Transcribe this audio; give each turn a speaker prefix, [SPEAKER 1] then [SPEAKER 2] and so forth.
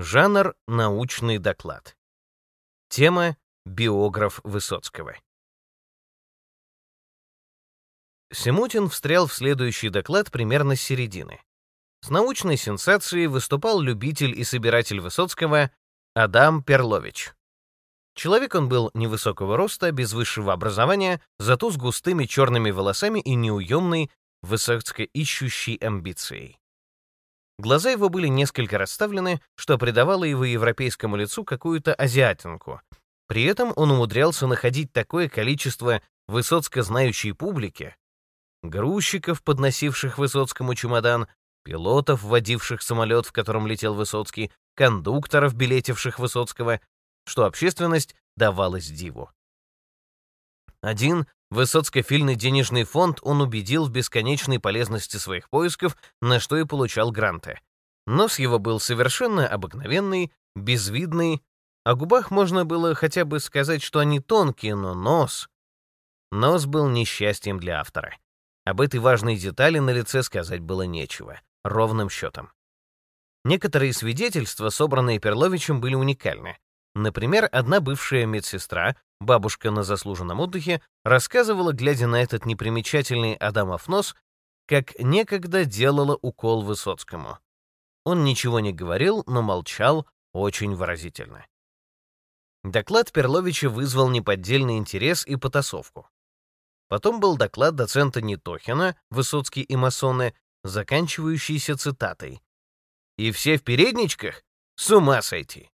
[SPEAKER 1] Жанр — научный доклад. Тема — биограф Высоцкого. Семутин встрял в следующий доклад примерно с середины. С научной сенсацией выступал любитель и собиратель Высоцкого Адам Перлович. Человек он был невысокого роста, без высшего образования, зато с густыми черными волосами и неуемной, высоко ищущей амбицией. Глаза его были несколько расставлены, что придавало его европейскому лицу какую-то азиатинку. При этом он умудрялся находить такое количество высоцко знающей публики, грузчиков, подносивших Высоцкому чемодан, пилотов, водивших самолет, в котором летел Высоцкий, кондукторов, билетивших Высоцкого, что общественность давалась диву. Один Высоцко-фильный денежный фонд он убедил в бесконечной полезности своих поисков, на что и получал гранты. Нос его был совершенно обыкновенный, безвидный, о губах можно было хотя бы сказать, что они тонкие, но нос... Нос был несчастьем для автора. Об этой важной детали на лице сказать было нечего, ровным счетом. Некоторые свидетельства, собранные Перловичем, были уникальны. Например, одна бывшая медсестра, бабушка на заслуженном отдыхе, рассказывала, глядя на этот непримечательный Адамов нос, как некогда делала укол Высоцкому. Он ничего не говорил, но молчал очень выразительно. Доклад Перловича вызвал неподдельный интерес и потасовку. Потом был доклад доцента Нетохина, Высоцкий и масоны, заканчивающийся цитатой. «И все в передничках? С ума сойти!»